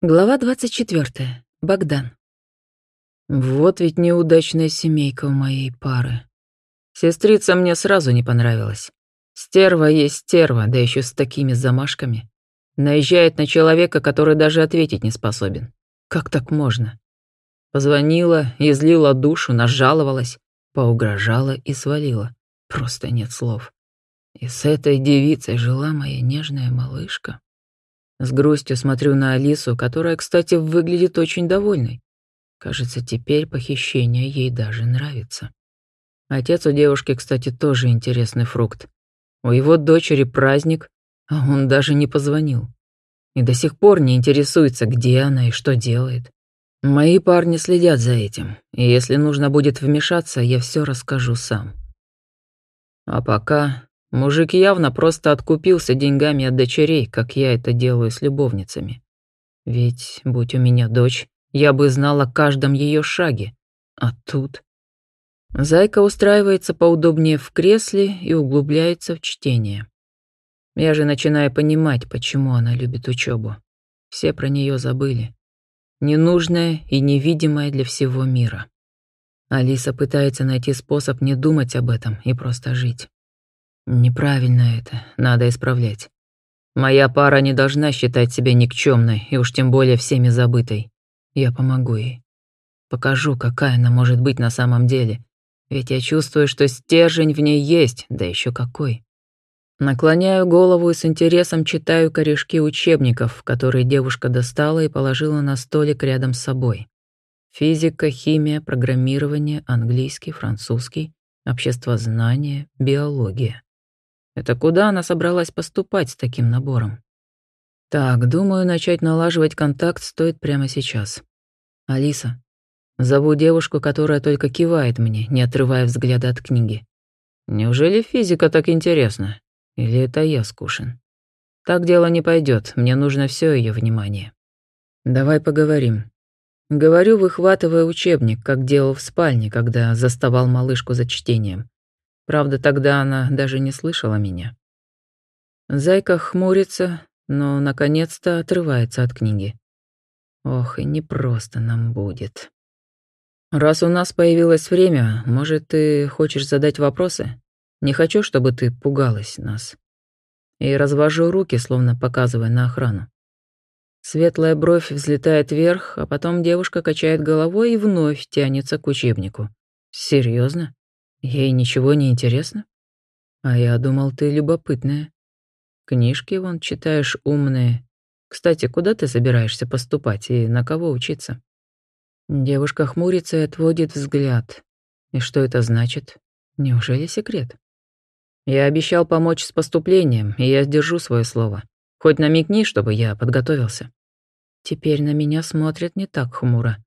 Глава 24. Богдан. Вот ведь неудачная семейка у моей пары. Сестрица мне сразу не понравилась. Стерва есть стерва, да еще с такими замашками. Наезжает на человека, который даже ответить не способен. Как так можно? Позвонила, излила душу, нажаловалась, поугрожала и свалила. Просто нет слов. И с этой девицей жила моя нежная малышка. С грустью смотрю на Алису, которая, кстати, выглядит очень довольной. Кажется, теперь похищение ей даже нравится. Отец у девушки, кстати, тоже интересный фрукт. У его дочери праздник, а он даже не позвонил. И до сих пор не интересуется, где она и что делает. Мои парни следят за этим, и если нужно будет вмешаться, я все расскажу сам. А пока Мужик явно просто откупился деньгами от дочерей, как я это делаю с любовницами. Ведь, будь у меня дочь, я бы знала о каждом ее шаге. А тут... Зайка устраивается поудобнее в кресле и углубляется в чтение. Я же начинаю понимать, почему она любит учебу. Все про нее забыли. Ненужная и невидимая для всего мира. Алиса пытается найти способ не думать об этом и просто жить. Неправильно это, надо исправлять. Моя пара не должна считать себя никчемной и уж тем более всеми забытой. Я помогу ей. Покажу, какая она может быть на самом деле. Ведь я чувствую, что стержень в ней есть, да еще какой. Наклоняю голову и с интересом читаю корешки учебников, которые девушка достала и положила на столик рядом с собой. Физика, химия, программирование, английский, французский, обществознание, биология. Это куда она собралась поступать с таким набором? Так, думаю, начать налаживать контакт стоит прямо сейчас. Алиса. Зову девушку, которая только кивает мне, не отрывая взгляда от книги. Неужели физика так интересна? Или это я скушен? Так дело не пойдет, мне нужно все ее внимание. Давай поговорим. Говорю, выхватывая учебник, как делал в спальне, когда заставал малышку за чтением. Правда, тогда она даже не слышала меня. Зайка хмурится, но наконец-то отрывается от книги. Ох, и непросто нам будет. Раз у нас появилось время, может, ты хочешь задать вопросы? Не хочу, чтобы ты пугалась нас. И развожу руки, словно показывая на охрану. Светлая бровь взлетает вверх, а потом девушка качает головой и вновь тянется к учебнику. Серьезно? Ей ничего не интересно? А я думал, ты любопытная. Книжки вон читаешь умные. Кстати, куда ты собираешься поступать и на кого учиться? Девушка хмурится и отводит взгляд. И что это значит? Неужели секрет? Я обещал помочь с поступлением, и я сдержу свое слово. Хоть намекни, чтобы я подготовился. Теперь на меня смотрят не так хмуро.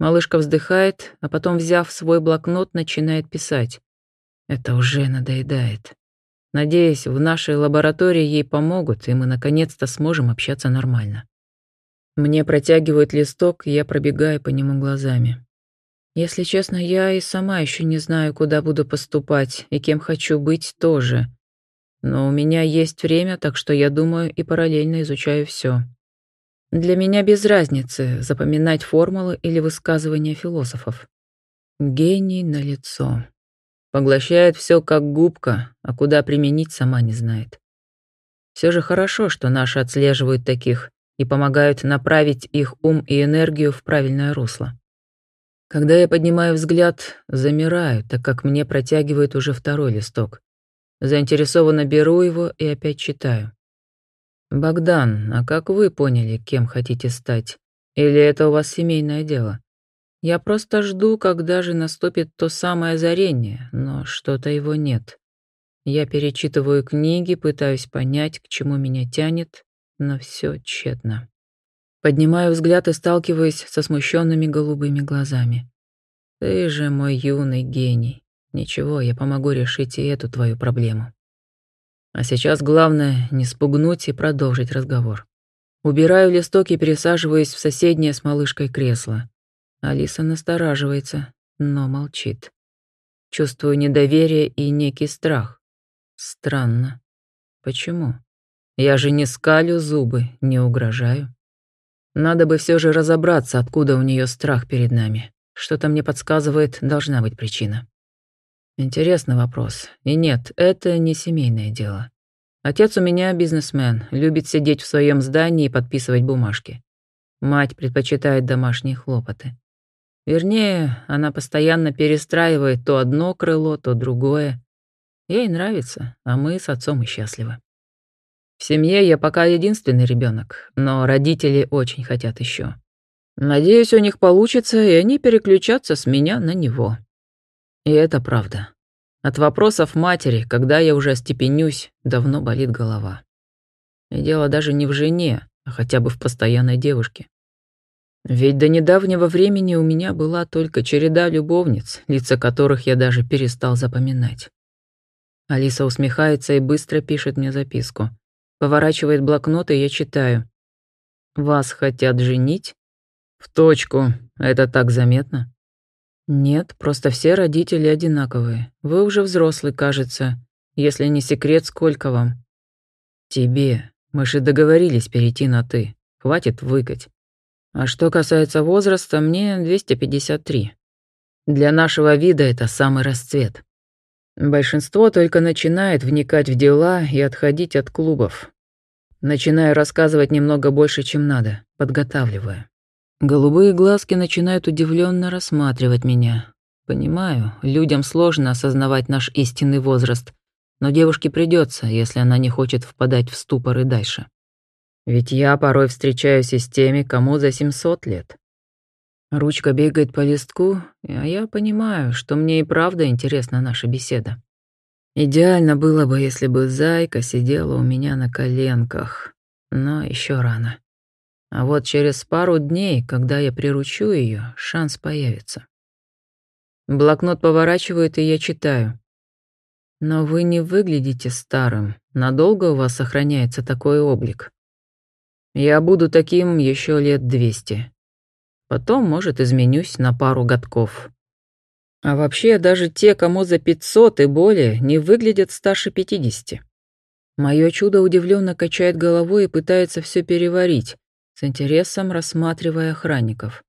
Малышка вздыхает, а потом, взяв свой блокнот, начинает писать. Это уже надоедает. Надеюсь, в нашей лаборатории ей помогут, и мы наконец-то сможем общаться нормально. Мне протягивают листок, и я пробегаю по нему глазами. Если честно, я и сама еще не знаю, куда буду поступать и кем хочу быть тоже. Но у меня есть время, так что я думаю и параллельно изучаю все. Для меня без разницы запоминать формулы или высказывания философов. Гений на лицо. Поглощает все как губка, а куда применить сама не знает. Все же хорошо, что наши отслеживают таких и помогают направить их ум и энергию в правильное русло. Когда я поднимаю взгляд, замираю, так как мне протягивают уже второй листок. Заинтересованно беру его и опять читаю. «Богдан, а как вы поняли, кем хотите стать? Или это у вас семейное дело? Я просто жду, когда же наступит то самое озарение, но что-то его нет. Я перечитываю книги, пытаюсь понять, к чему меня тянет, но все тщетно. Поднимаю взгляд и сталкиваюсь со смущенными голубыми глазами. Ты же мой юный гений. Ничего, я помогу решить и эту твою проблему. А сейчас главное не спугнуть и продолжить разговор. Убираю листок и пересаживаюсь в соседнее с малышкой кресло. Алиса настораживается, но молчит. Чувствую недоверие и некий страх. Странно. Почему? Я же не скалю зубы, не угрожаю. Надо бы все же разобраться, откуда у нее страх перед нами. Что-то мне подсказывает, должна быть причина. Интересный вопрос. И нет, это не семейное дело. Отец у меня бизнесмен, любит сидеть в своем здании и подписывать бумажки. Мать предпочитает домашние хлопоты. Вернее, она постоянно перестраивает то одно крыло, то другое. Ей нравится, а мы с отцом и счастливы. В семье я пока единственный ребенок, но родители очень хотят еще. Надеюсь, у них получится, и они переключатся с меня на него. И это правда. От вопросов матери, когда я уже остепенюсь, давно болит голова. И дело даже не в жене, а хотя бы в постоянной девушке. Ведь до недавнего времени у меня была только череда любовниц, лица которых я даже перестал запоминать. Алиса усмехается и быстро пишет мне записку. Поворачивает блокнот, и я читаю. «Вас хотят женить?» «В точку. Это так заметно?» «Нет, просто все родители одинаковые. Вы уже взрослый, кажется. Если не секрет, сколько вам?» «Тебе. Мы же договорились перейти на «ты». Хватит выкать. А что касается возраста, мне 253. Для нашего вида это самый расцвет. Большинство только начинает вникать в дела и отходить от клубов. Начинаю рассказывать немного больше, чем надо, подготавливая. Голубые глазки начинают удивленно рассматривать меня. Понимаю, людям сложно осознавать наш истинный возраст, но девушке придется, если она не хочет впадать в ступор и дальше. Ведь я порой встречаюсь и с теми, кому за 700 лет. Ручка бегает по листку, а я понимаю, что мне и правда интересна наша беседа. Идеально было бы, если бы зайка сидела у меня на коленках, но еще рано. А вот через пару дней, когда я приручу ее, шанс появится. Блокнот поворачивает, и я читаю. Но вы не выглядите старым. Надолго у вас сохраняется такой облик? Я буду таким еще лет двести. Потом, может, изменюсь на пару годков. А вообще, даже те, кому за пятьсот и более, не выглядят старше пятидесяти. Мое чудо удивленно качает головой и пытается все переварить, с интересом рассматривая охранников.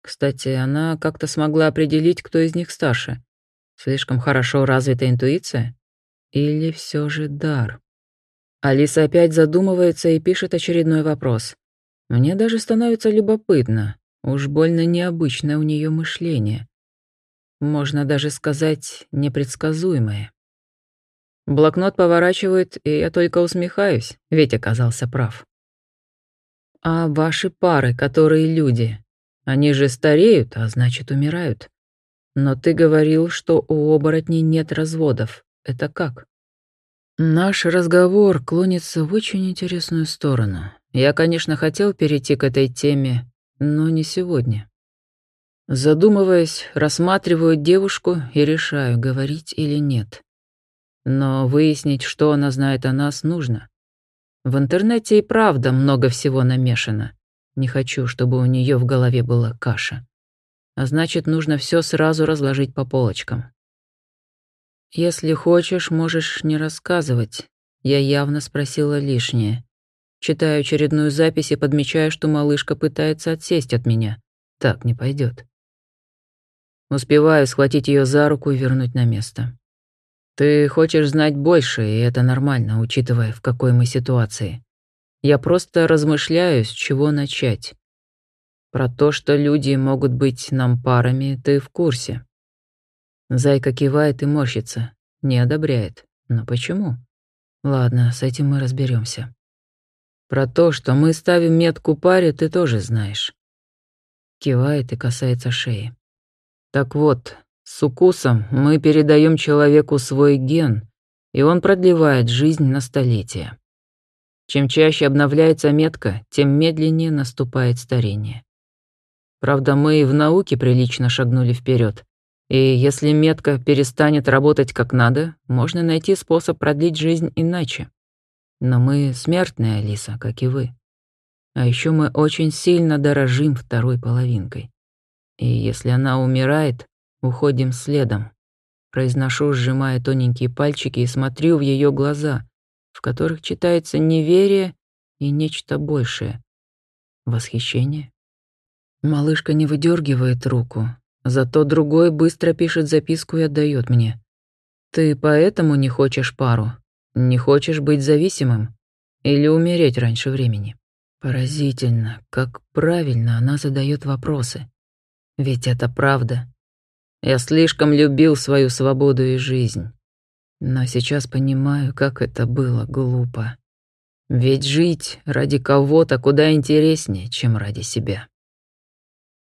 Кстати, она как-то смогла определить, кто из них старше. Слишком хорошо развита интуиция? Или все же дар? Алиса опять задумывается и пишет очередной вопрос. Мне даже становится любопытно. Уж больно необычное у нее мышление. Можно даже сказать, непредсказуемое. Блокнот поворачивает, и я только усмехаюсь, ведь оказался прав. А ваши пары, которые люди, они же стареют, а значит умирают. Но ты говорил, что у оборотней нет разводов. Это как? Наш разговор клонится в очень интересную сторону. Я, конечно, хотел перейти к этой теме, но не сегодня. Задумываясь, рассматриваю девушку и решаю, говорить или нет. Но выяснить, что она знает о нас, нужно. В интернете и правда много всего намешано. Не хочу, чтобы у нее в голове была каша. А значит, нужно все сразу разложить по полочкам. «Если хочешь, можешь не рассказывать». Я явно спросила лишнее. Читаю очередную запись и подмечаю, что малышка пытается отсесть от меня. Так не пойдет. Успеваю схватить ее за руку и вернуть на место. Ты хочешь знать больше, и это нормально, учитывая, в какой мы ситуации. Я просто размышляю, с чего начать. Про то, что люди могут быть нам парами, ты в курсе. Зайка кивает и морщится, не одобряет. Но почему? Ладно, с этим мы разберемся. Про то, что мы ставим метку паре, ты тоже знаешь. Кивает и касается шеи. Так вот, с укусом мы передаем человеку свой ген, и он продлевает жизнь на столетия. Чем чаще обновляется метка, тем медленнее наступает старение. Правда, мы и в науке прилично шагнули вперед, и если метка перестанет работать как надо, можно найти способ продлить жизнь иначе. Но мы смертные, Алиса, как и вы. А еще мы очень сильно дорожим второй половинкой. И если она умирает, уходим следом. Произношу, сжимая тоненькие пальчики и смотрю в ее глаза, в которых читается неверие и нечто большее. Восхищение? Малышка не выдергивает руку, зато другой быстро пишет записку и отдает мне. Ты поэтому не хочешь пару? Не хочешь быть зависимым? Или умереть раньше времени? Поразительно, как правильно она задает вопросы. Ведь это правда. Я слишком любил свою свободу и жизнь. Но сейчас понимаю, как это было глупо. Ведь жить ради кого-то куда интереснее, чем ради себя.